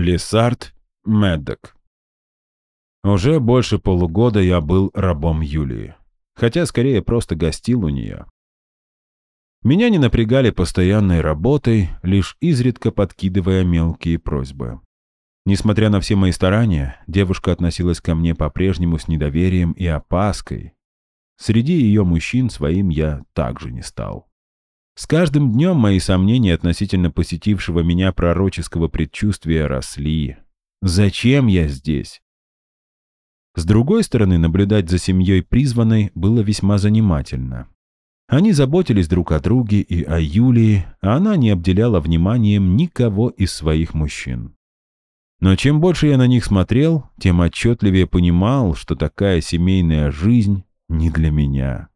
Лесард Меддок. Уже больше полугода я был рабом Юлии, хотя скорее просто гостил у нее. Меня не напрягали постоянной работой, лишь изредка подкидывая мелкие просьбы. Несмотря на все мои старания, девушка относилась ко мне по-прежнему с недоверием и опаской. Среди ее мужчин своим я также не стал. С каждым днем мои сомнения относительно посетившего меня пророческого предчувствия росли. Зачем я здесь? С другой стороны, наблюдать за семьей призванной было весьма занимательно. Они заботились друг о друге и о Юлии, а она не обделяла вниманием никого из своих мужчин. Но чем больше я на них смотрел, тем отчетливее понимал, что такая семейная жизнь не для меня.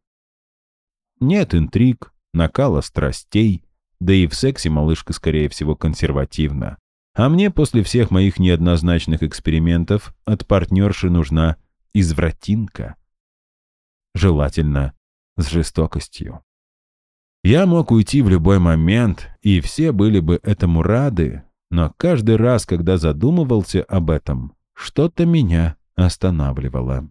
Нет интриг, накала страстей, да и в сексе малышка, скорее всего, консервативна. А мне после всех моих неоднозначных экспериментов от партнерши нужна извратинка. Желательно с жестокостью. Я мог уйти в любой момент, и все были бы этому рады, но каждый раз, когда задумывался об этом, что-то меня останавливало.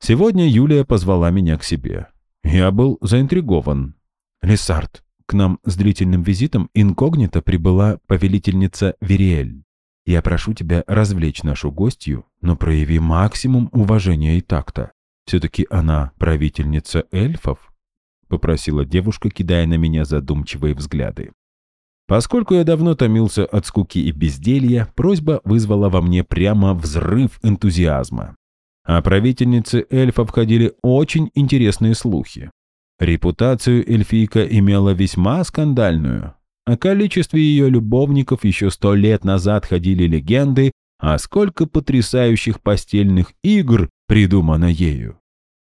Сегодня Юлия позвала меня к себе. Я был заинтригован. «Лесард, к нам с длительным визитом инкогнито прибыла повелительница Вериэль. Я прошу тебя развлечь нашу гостью, но прояви максимум уважения и такта. Все-таки она правительница эльфов?» — попросила девушка, кидая на меня задумчивые взгляды. Поскольку я давно томился от скуки и безделья, просьба вызвала во мне прямо взрыв энтузиазма. О правительнице эльфов ходили очень интересные слухи. Репутацию эльфийка имела весьма скандальную. О количестве ее любовников еще сто лет назад ходили легенды, а сколько потрясающих постельных игр придумано ею.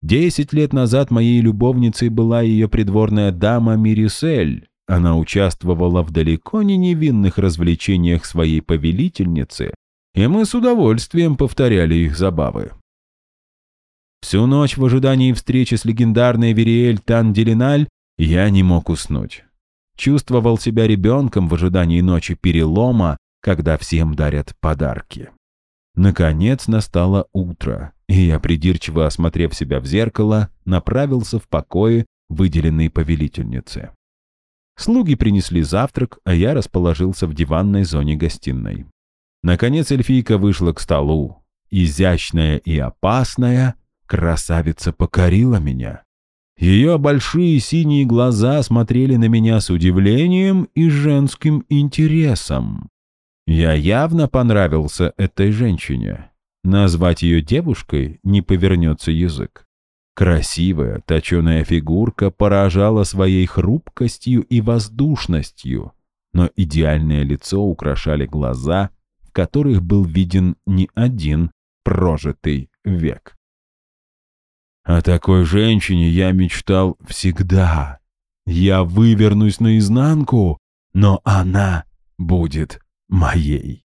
Десять лет назад моей любовницей была ее придворная дама Мирисель. Она участвовала в далеко не невинных развлечениях своей повелительницы, и мы с удовольствием повторяли их забавы. Всю ночь в ожидании встречи с легендарной Вериэль Тан-Делиналь я не мог уснуть. Чувствовал себя ребенком в ожидании ночи перелома, когда всем дарят подарки. Наконец настало утро, и я, придирчиво осмотрев себя в зеркало, направился в покое, выделенные повелительнице. Слуги принесли завтрак, а я расположился в диванной зоне гостиной. Наконец эльфийка вышла к столу. Изящная и опасная, Красавица покорила меня. Ее большие синие глаза смотрели на меня с удивлением и женским интересом. Я явно понравился этой женщине. Назвать ее девушкой не повернется язык. Красивая, точеная фигурка поражала своей хрупкостью и воздушностью, но идеальное лицо украшали глаза, в которых был виден не один прожитый век. О такой женщине я мечтал всегда. Я вывернусь наизнанку, но она будет моей.